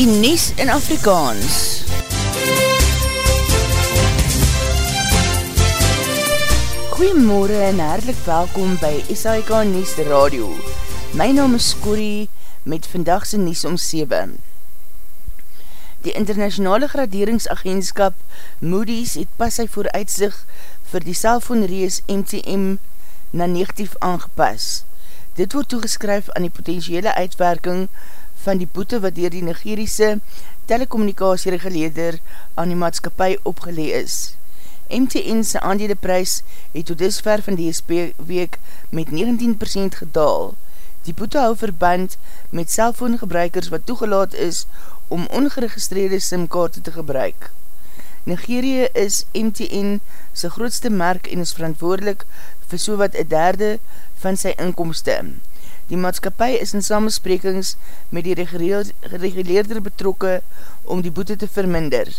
die Nies in Afrikaans. Goeiemorgen en hartelijk welkom by SAIK Nies Radio. My naam is Corrie met vandagse Nies om 7. Die internationale graderingsagentskap Moody's het pas sy vooruitzig vir die cellfoonrees MTM na negatief aangepas. Dit word toegeskryf aan die potentiële uitwerking van die boete wat dier die Nigeriese telecommunicatiereguleder aan die maatskapie opgelee is. MTN se aandeleprijs het tot disver van DSP week met 19% gedaal. Die boete hou verband met cellfoongebruikers wat toegelaat is om ongeregistreerde SIM-kaarte te gebruik. Nigerie is MTN sy grootste merk en is verantwoordelik vir so wat een derde van sy inkomste. Die maatskapie is in samensprekings met die reguleerder betrokke om die boete te verminder.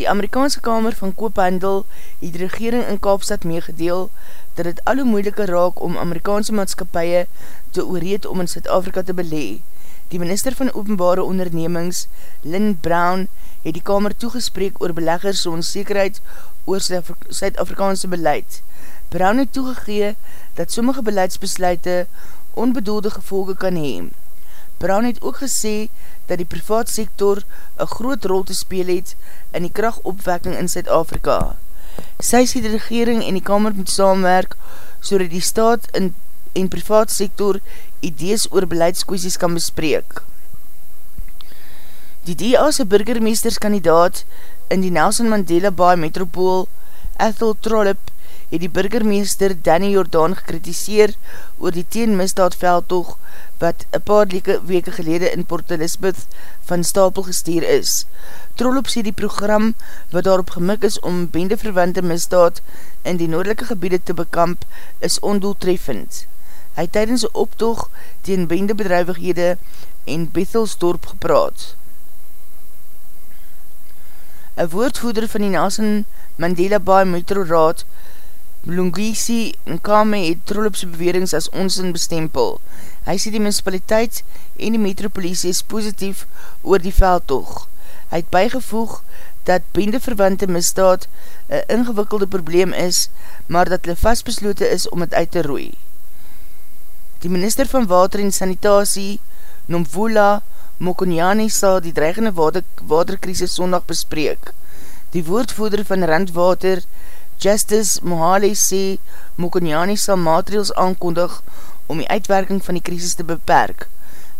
Die Amerikaanse Kamer van Koophandel het die regering in Kaapstad meegedeel dat het al hoe moeilike raak om Amerikaanse maatskapie te oorreed om in Zuid-Afrika te belee. Die minister van openbare ondernemings, Lynn Brown, het die Kamer toegespreek oor beleggers so onzekerheid oor Zuid-Afrikaanse beleid. Brown het toegegee dat sommige beleidsbesluite onbedoelde gevolge kan heen. Brown het ook gesê dat die privaat sektor een groot rol te speel het in die krachtopwekking in Zuid-Afrika. Sy sê die regering en die kamer moet saamwerk so die staat in, en privaat sektor idees oor beleidskwesies kan bespreek. Die DA'se burgermeesterskandidaat in die Nelson Mandela Bay Metropool, Ethel Trollip, het die burgermeester Danny Jordaan gekritiseer oor die teenmisdaadveldtog wat een paar weke gelede in Port Elizabeth van stapel gestuur is. Trollop sê die program wat daarop gemik is om bendeverwante misdaad in die noordelike gebiede te bekamp is ondoeltreffend. Hy tydens een optog teen bendebedrijvighede en Bethelsdorp gepraat. Een woordvoeder van die Nelson Mandela Bay Metro Raad Mlungisi Nkame het trollopse bewerings as ons in bestempel. Hy sê die municipaliteit en die metropolisie is positief oor die veldtog. Hy het bijgevoeg dat bendeverwante misdaad een ingewikkelde probleem is, maar dat hulle vastbeslote is om het uit te roei. Die minister van water en sanitasie, Nomvula Mokonyani, sal die dreigende water, waterkrisis sondag bespreek. Die woordvoeder van Randwater, Justice Mohale sê Mokonyani sal maatregels aankondig om die uitwerking van die krisis te beperk.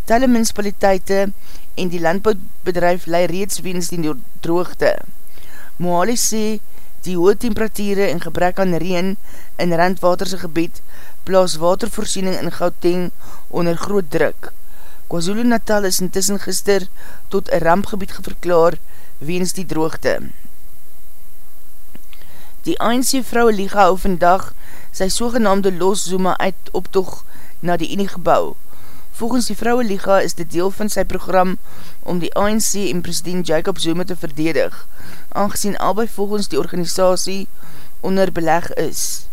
Telle municipaliteite en die landbouwbedrijf lei reeds weens die droogte. Mohale sê die hoë temperatuurde en gebrek aan reen in randwaterse gebied plaas watervoorziening in Gauteng onder groot druk. KwaZulu Natal is intussen gister tot een rampgebied geverklaar weens die droogte. Die ANC vrouwe liga hou vandag sy sogenaamde Los Zuma uit optog na die Unie gebouw. Volgens die vrouwe liga is dit deel van sy program om die ANC en president Jacob Zuma te verdedig, aangezien albei volgens die organisatie onder beleg is.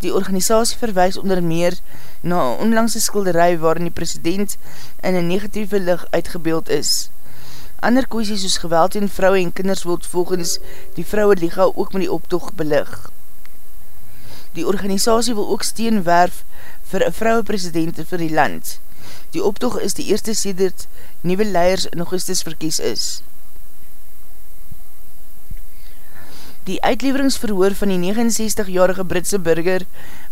Die organisatie verwijs onder meer na een onlangse skilderij waarin die president in een negatieve lig uitgebeeld is. Ander koesies soos geweld en vrouwe en kinders word volgens die vrouwe liga ook met die optoog belig. Die organisatie wil ook steen werf vir vrouwe presidente vir die land. Die optoog is die eerste sedert nieuwe leiers in augustus verkies is. Die uitleveringsverhoor van die 69-jarige Britse burger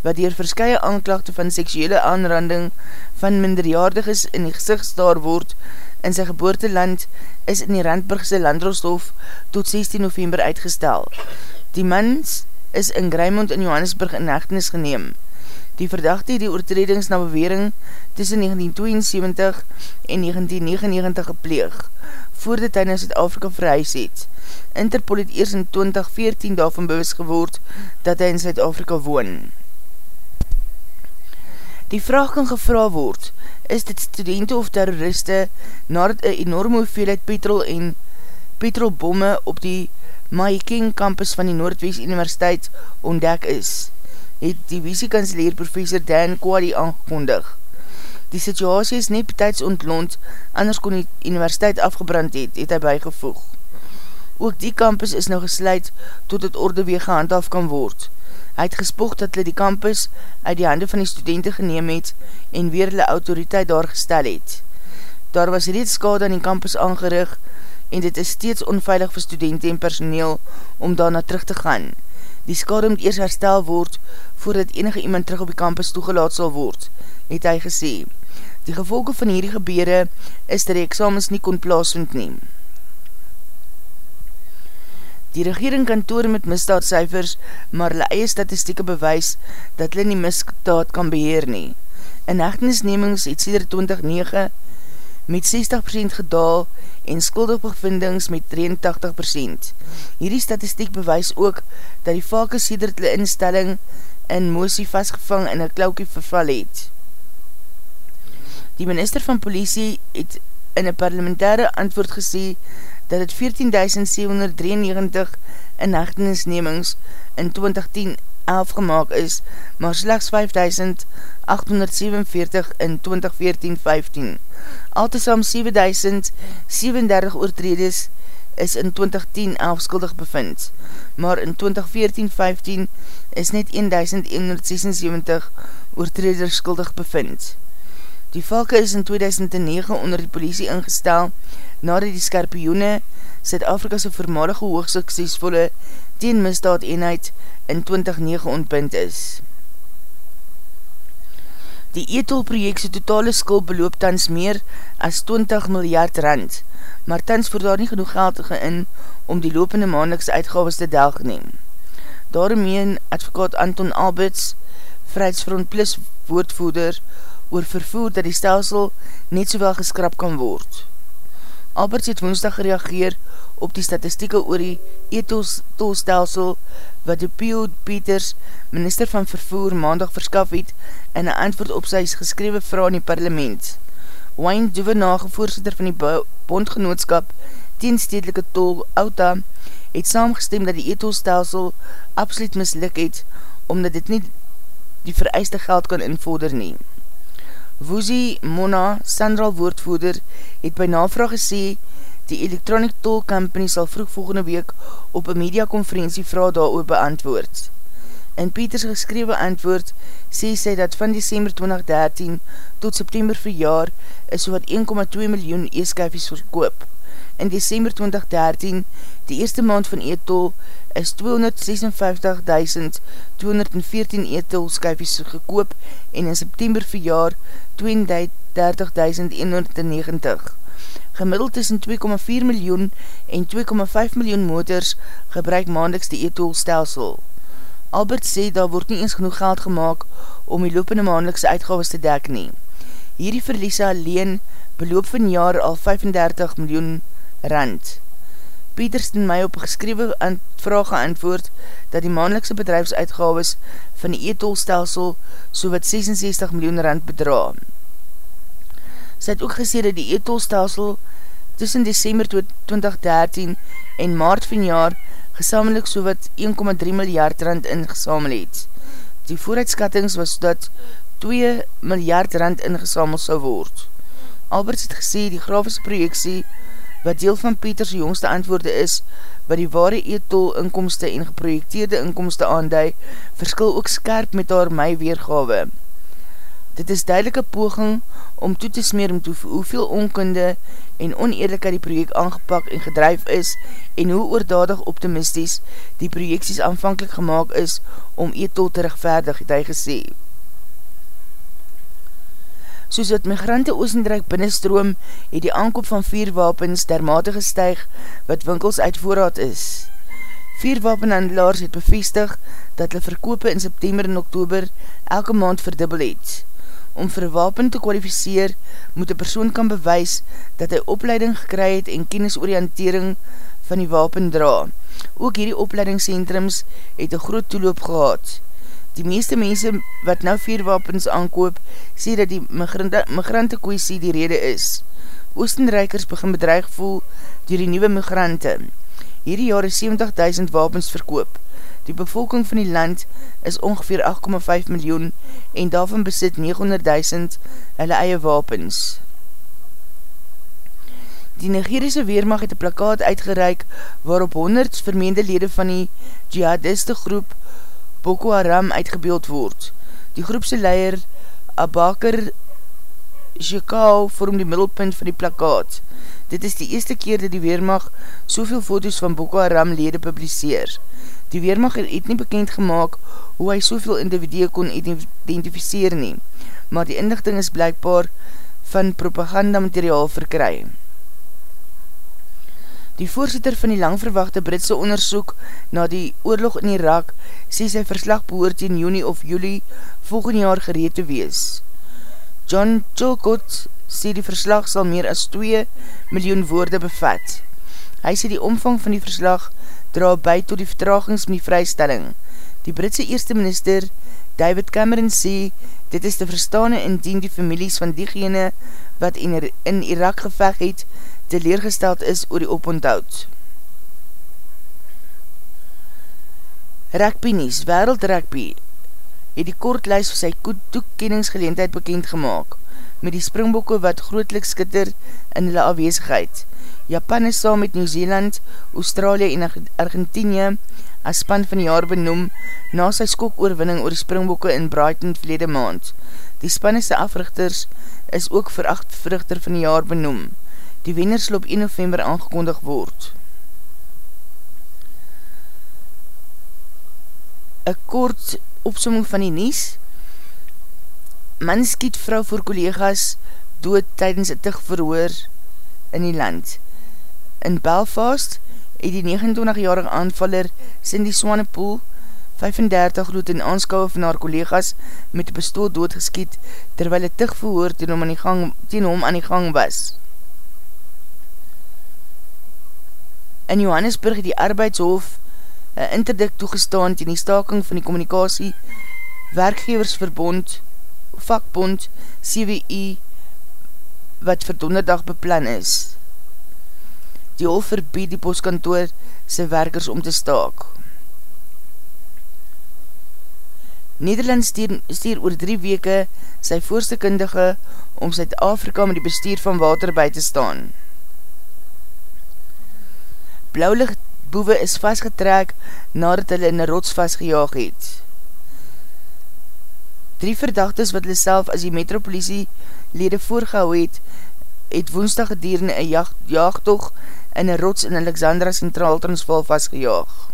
wat dier verskye aanklachte van seksuele aanranding van minderjaardiges in die gezicht staar word, in sy geboorteland is in die Randburgse Landroshof tot 16 november uitgestel. Die mans is in Grijmond in Johannesburg in hechtenis geneem. Die verdachte die oortredings na bewering tussen 1972 en 1999 gepleeg, voordat hy na Zuid-Afrika verhuis het. Interpol het eers in 2014 daarvan bewus geword dat hy in Zuid-Afrika woon. Die vraag kan gevra word, is dit studenten of terroriste nadat een enorme hoeveelheid petrol en petrolbomme op die Mahikeng campus van die Noordwest Universiteit ontdek is, het die visiekanseleer professor Dan Kwadi aangekondig. Die situasie is nie betijds ontlond, anders kon die universiteit afgebrand het, het hy bijgevoeg. Ook die campus is nou gesluit tot het orde weer gehandhaaf kan word. Hy het gespoog dat hulle die campus uit die hande van die studenten geneem het en weer hulle autoriteit daar gestel het. Daar was reeds skade aan die campus aangerig en dit is steeds onveilig vir studenten en personeel om daarna terug te gaan. Die skade moet eers herstel word voordat enige iemand terug op die campus toegelaat sal word, het hy gesê. Die gevolge van hierdie gebeure is dat die examens nie kon plaasvind neem. Die regering kantoor met misdaadcijfers, maar hulle eie statistieke bewys dat hulle nie misdaad kan beheer nie. In hechtenisnemings het sêder 2009 met 60% gedaal en skuldigbevindings met 83%. Hierdie statistiek bewys ook dat die valke sêder hulle instelling in moesie vastgevang in een klaukie verval het. Die minister van politie het in een parlementaire antwoord gesê dat het 14.793 inhechtenisnemings in 2010 11 gemaakt is, maar slechts 5.847 in 2014-15. Altesaam 7.037 oortredes is in 2010 11 skuldig bevind, maar in 2014-15 is net 1.176 oortreders skuldig bevind. Die valke is in 2009 onder die politie ingestel nadat die Skorpioene Zuid-Afrika's voormalige hoogsuksesvolle teenmisdaad eenheid in 2009 ontbind is. Die ETOL-projectse totale skuld beloop tans meer as 20 miljard rand, maar tans voer daar nie genoeg geld in om die lopende maandelikse uitgaves te delg neem. Daaromeen advokaat Anton Alberts, Vrijheidsfront Plus woordvoerder, oor vervoer dat die stelsel net sowel geskrap kan word. Alberts het woensdag gereageer op die statistieke oor die e-tolstelsel wat die Pio Peters, minister van vervoer, maandag verskaf het en een antwoord op sy geskrewe vraag in die parlement. Wayne Duvenage, voorzitter van die bondgenootskap teenstedelike tol, Auta, het saamgestem dat die e-tolstelsel absoluut mislik het, omdat dit nie die vereiste geld kan invorder neem. Woosie Mona, Sandral woordvoerder, het by navraag gesê, die Electronic Toll Company sal vroeg volgende week op een mediakonferentie vraag daar beantwoord. In Peters geskrewe antwoord sê sy dat van december 2013 tot september vir jaar is so wat 1,2 miljoen e-skyfies verkoop. In december 2013, die eerste maand van e-tol, is 256.214 e-tol skyfies gekoop en in september vir jaar 32.190. Gemiddeld tussen 2,4 miljoen en 2,5 miljoen motors gebruik maandeliks die e-tol stelsel. Albert sê daar word nie eens genoeg geld gemaakt om die lopende maandelikse uitgaves te dek nie. Hierdie verliese alleen beloop van jaar al 35 miljoen rand. Peters ten my op geskrewe vraag geantwoord dat die maandelikse bedrijfsuitgaves van die e-tolstelsel so wat 66 miljoen rand bedra. Sy het ook gesê dat die e-tolstelsel tussen december 2013 en maart van jaar gesamelik so wat 1,3 miljard rand ingesamel het. Die vooruitskattings was dat 2 miljard rand ingesamel sou word. Alberts het gesê die grafische projeksie wat deel van Peters jongste antwoorde is, wat die ware eetol inkomste en geprojekteerde inkomste aandui, verskil ook skerp met haar my weergawe. Dit is duidelike poging om toe te smeer om toe hoeveel onkunde en oneerlijkheid die project aangepak en gedrijf is en hoe oordadig optimisties die projekties aanvankelijk gemaakt is om eetol te rechtvaardig, het hy gesê soos wat migrante Oosendrijk binnenstroom, het die aankoop van vierwapens dermate gestuig wat winkels uit voorraad is. Vierwapenhandelaars het bevestig dat hulle verkoop in September en Oktober elke maand verdubbel het. Om vir wapen te kwalificeer, moet die persoon kan bewys dat hy opleiding gekry het en kennisoriëntering van die wapen dra. Ook hierdie opleidingscentrums het een groot toeloop gehad. Die meeste mense wat nou vierwapens aankoop, sê dat die migrante kwestie die rede is. Oostenrijkers begin bedreig voel dier die nieuwe migrante. Hierdie jaar is 70.000 wapens verkoop. Die bevolking van die land is ongeveer 8,5 miljoen en daarvan besit 900.000 hulle eie wapens. Die Nigeriese Weermacht het een plakkaat uitgereik waarop honderd vermeende lede van die jihadiste groep Boko Haram uitgebeeld word. Die groepse leier Abakar Shekau vorm die middelpunt van die plakkaat. Dit is die eerste keer dat die Weermacht soveel foto's van Boko Haram lede publiseer. Die Weermacht het nie bekend gemaakt hoe hy soveel individue kon identificeer nie, maar die inlichting is blijkbaar van propaganda materiaal verkry. Die voorzitter van die langverwachte Britse onderzoek na die oorlog in Irak sê sy verslag behoort in juni of juli volgende jaar gereed te wees. John Chilcott sê die verslag sal meer as 2 miljoen woorde bevat. Hy sê die omvang van die verslag dra by tot die vertragings met die vrystelling. Die Britse eerste minister David Cameron sê dit is te verstaan indien die families van diegene wat in, in Irak geveg het teleergesteld is oor die oponthoud. Rugby Nies, Wereld Rugby, het die kortlijs vir sy toekenningsgeleendheid bekend gemaakt, met die springbokke wat grootlik skitter in hulle afwezigheid. Japan is saam met Nieuw-Zeeland, Australië en Argentinië as span van die jaar benoem na sy skokoorwinning oor die springbokke in Brighton verlede maand. Die spanisse africhters is ook vir acht vruchter van die jaar benoem. Die wenner sal op 1 november aangekondig word. Een kort opsomming van die nies. Man skiet vrou voor collega's dood tydens een tig verhoor in die land. In Belfast het die 29-jarige aanvaller Cindy Swanepoel 35 rood in aanskouwe van haar collega's met die pistool doodgeskiet terwyl het tig verhoor teen hom aan die gang, teen hom aan die gang was. In Johannesburg het die arbeidshof een interdikt toegestaan ten die staking van die communicatie werkgeversverbond vakbond CWI wat vir donderdag beplan is. Die hof verbied die postkantoor sy werkers om te staak. Nederland stuur, stuur oor drie weke sy voorste kundige om Zuid-Afrika met die bestuur van water by te staan blauwlichtboewe is vastgetrek nadat hulle in een rots vastgejaag het. Drie verdachtes wat hulle self as die metropolisie lede voorgehou het, het woensdag gedierende een jaag, jaagtog in een rots in Alexandra Centraal Transvaal vastgejaag.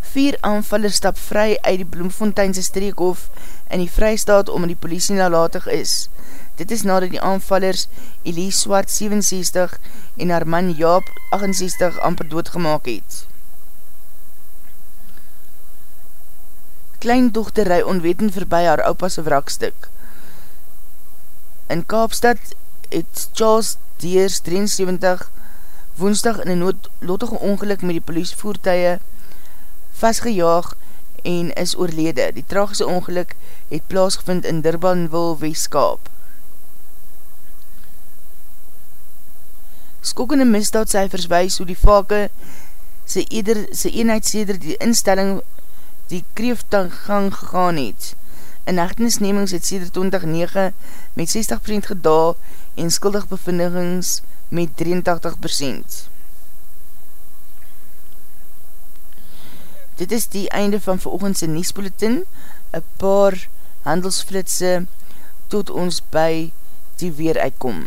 Vier aanvaller stap vry uit die Bloemfonteinse streekhof in die vrystaat om die polisie nalatig is. Dit is nadat die aanvallers Elise Swart 67 en haar man Jaap 68 amper doodgemaak het. Kleindochter rui onwetend verby haar opas wrakstuk. In Kaapstad het Charles Deers 73 woensdag in een noodlottige ongeluk met die poliesvoertuie vastgejaag en is oorlede. Die tragische ongeluk het plaasgevind in Durbanville, Westkaap. Skokkende misdaadcijfers wees hoe die vake sy, eder, sy eenheid sêder die instelling die kreefgang gegaan het. In echtenisnemings het sêder 2009 met 60% gedaal en skuldig bevindings met 83%. Dit is die einde van veroogendse Niesbulletin, een paar handelsflitse tot ons by die weer uitkom.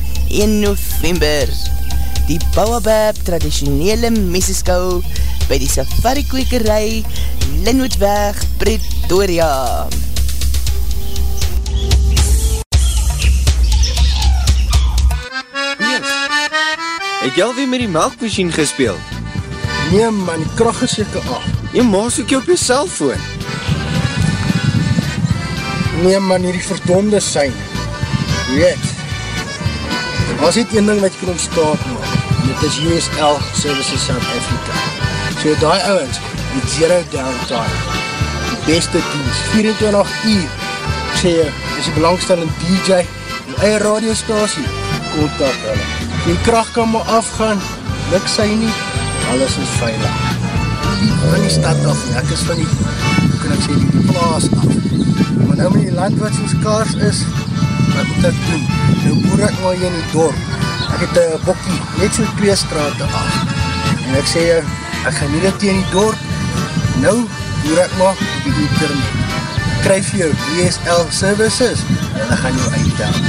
1 november die Bouwabab traditionele messeskou by die safari kwekerij Linwoodweg, Pretoria. Niels, het jy alweer met die melkmachine gespeel? Nee man, die kracht is jyke af. Nee, jy maas ook jy op jy cellfoon. Nee man, hierdie verdonde syne. Weet, was dit een ding wat jy kan ontstaat maak. Dit is USL Services South Africa. So die ouwens, met zero downtime, die beste dienst, 24 uur, ek sê jy, is die belangstellende DJ, die eie radiostasie, kontak hulle. Die kracht kan maar afgaan, luk sy nie, alles is veilig. Van die stad af, ek is van die, kan ek sê, die plaas af. Maar nou met die land wat soos kaars is, wat moet ek doen? Nou boer ek maar hier in die dorp. Ek het een bokkie, net so twee straten af. En ek sê, ek gaan nie dit in die dorp. Nou boer ek maar op die internet. Kryf jou DSL services ek gaan jou uitdaan.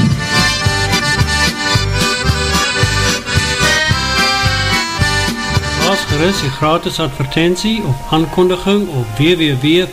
Plaas gerust die gratis advertentie of aankondiging op www.v.co.za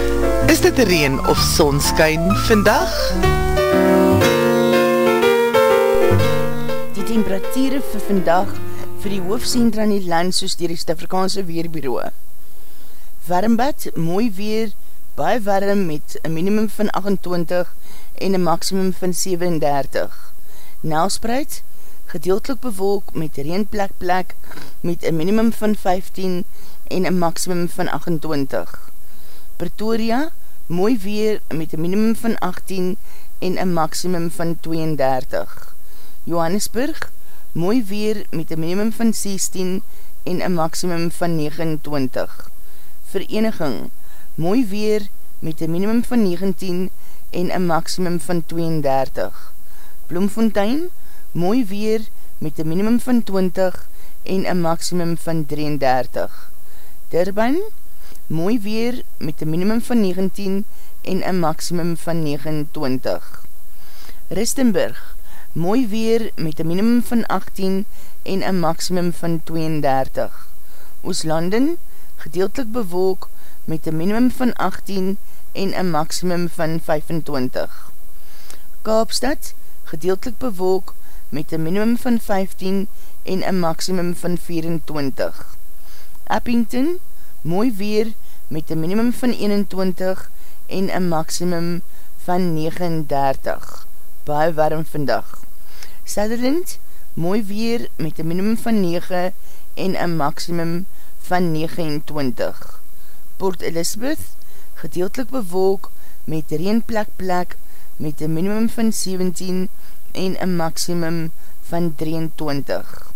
Is dit reen of sonskyn vandag? Die temperatuur vir vandag vir die hoofdcentra in die land soos die Rest-Afrikaanse Weerbureau. Warmbad, mooi weer, baie warm met een minimum van 28 en een maximum van 37. Nelspreid, gedeeltelik bewolk met reenplek plek met een minimum van 15 en een maximum van 28. Pretoria, mooi weer met een minimum van 18 en een maximum van 32. Johannesburg, mooi weer met een minimum van 16 en een maximum van 29. Vereniging, mooi weer met een minimum van 19 en een maximum van 32. Bloemfontein, mooi weer met een minimum van 20 en een maximum van 33. Durban, mooi weer met een minimum van 19 en een maximum van 29. Ristenburg, mooi weer met een minimum van 18 en een maximum van 32. Ooslanden, gedeeltelik bewolk met een minimum van 18 en een maximum van 25. Kaapstad, gedeeltelik bewolk met een minimum van 15 en een maximum van 24. Appington, mooi weer met een minimum van 21 en een maximum van 39. Baie warm vandag. Sutherland, mooi weer met een minimum van 9 en een maximum van 29. Port Elizabeth, gedeeltelik bewolk met reenplek plek met een minimum van 17 en een maximum van 23.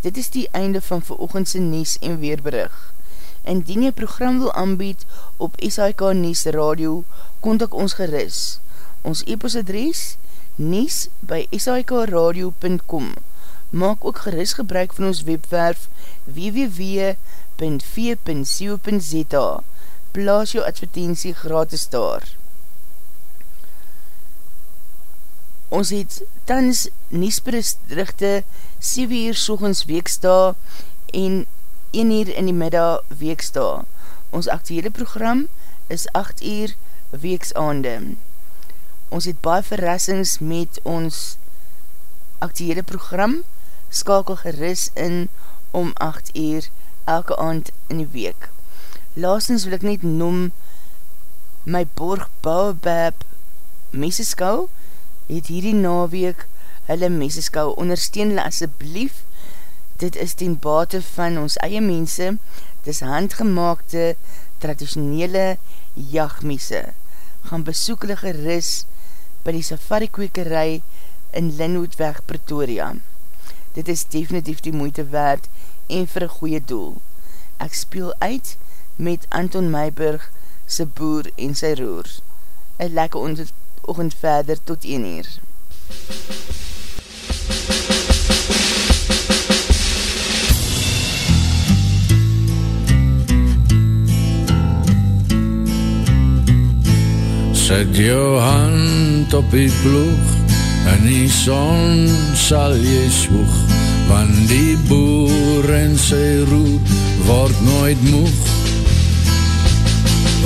Dit is die einde van veroogendse Nies en Weerberig. Indien jy program wil aanbied op SIK Nies Radio, kontak ons geris. Ons e-postadres nies by sikradio.com Maak ook geris gebruik van ons webwerf www.v.co.za Plaas jou advertentie gratis daar. Ons het tans niesberichte 7 uur soegens weeksta en 1 uur in die middag weeksta. Ons actuele program is 8 uur weeksaande. Ons het baie verrassings met ons actuele program, skakel geris in om 8 uur elke aand in die week. Laastens wil ek net noem my borg Baobab meseskou het hierdie naweek hulle meseskou ondersteun hulle asseblief dit is ten bate van ons eie mense dis handgemaakte traditionele jagmese gaan besoek hulle geris by die safari kwekerij in Linwoodweg Pretoria dit is definitief die moeite waard en vir een goeie doel ek speel uit met Anton Meiburg, sy boer en sy roer. Een lekker oogend verder tot 1 uur. Zet jou hand op die ploeg en die son sal jy swoeg want die boer en sy roer word nooit moeg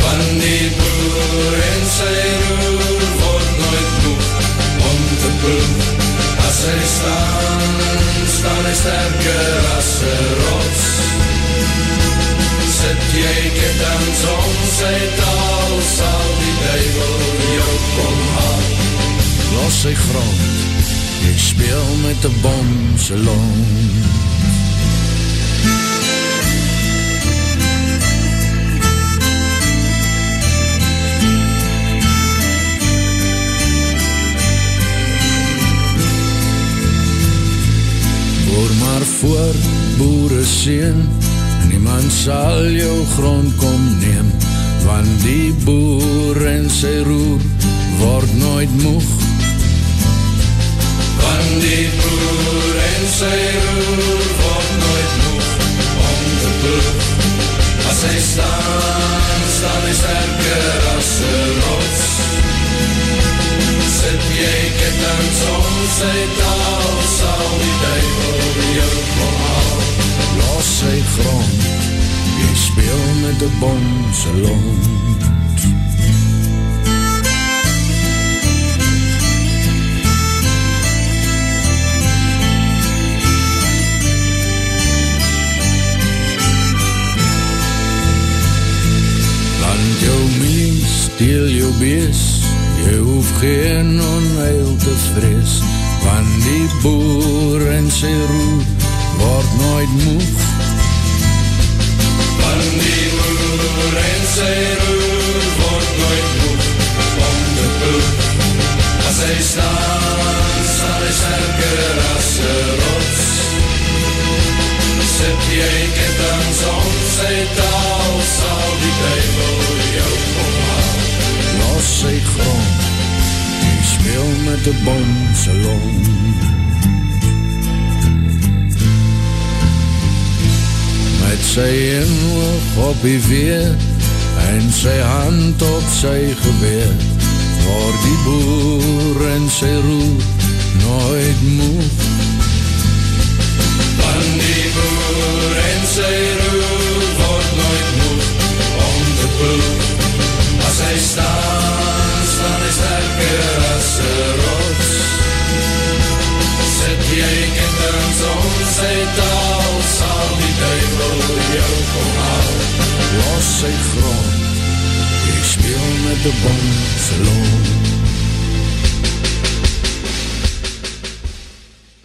Van die boer en sy roer word nooit moeg om te proef. As hy staan, staan hy sterker as een rots. Sit jy ketens om sy taal, sal die duivel jou kom haal. Los sy grond, jy speel met die bom sy long. Hoor maar voor, boere sien, niemand sal jou grond kom neem, want die boer en sy roer word nooit moeg. Want die boer en sy roer word nooit moeg, om te proef. As hy staan, staan hy sterker as een rots. Sit jy ketens om sy taal, sal die duivel jou kom haal. Los sy grond, jy speel met die bonse lont. Want jou mies, steel jou bees, jy hoef geen onheil te vrees, want die boer en sy roer word nooit moeg. Hy staan, sal hy sterker as een rots. Sit jy ketens om sy taal, sal die duivel jou kom haal. Los sy grond, die speel met die bomse long Met sy inhoog op die weer En sy hand op sy geweer Waar die boer en sy roer nooit moe. Van die boer en sy roer word nooit moe Om te boer As hy staan, staan hy sterker as een rots. Sit jy kinderings om sy taal Sal die duivel jou kom haal. Los sy grond Ek speel met die bom salon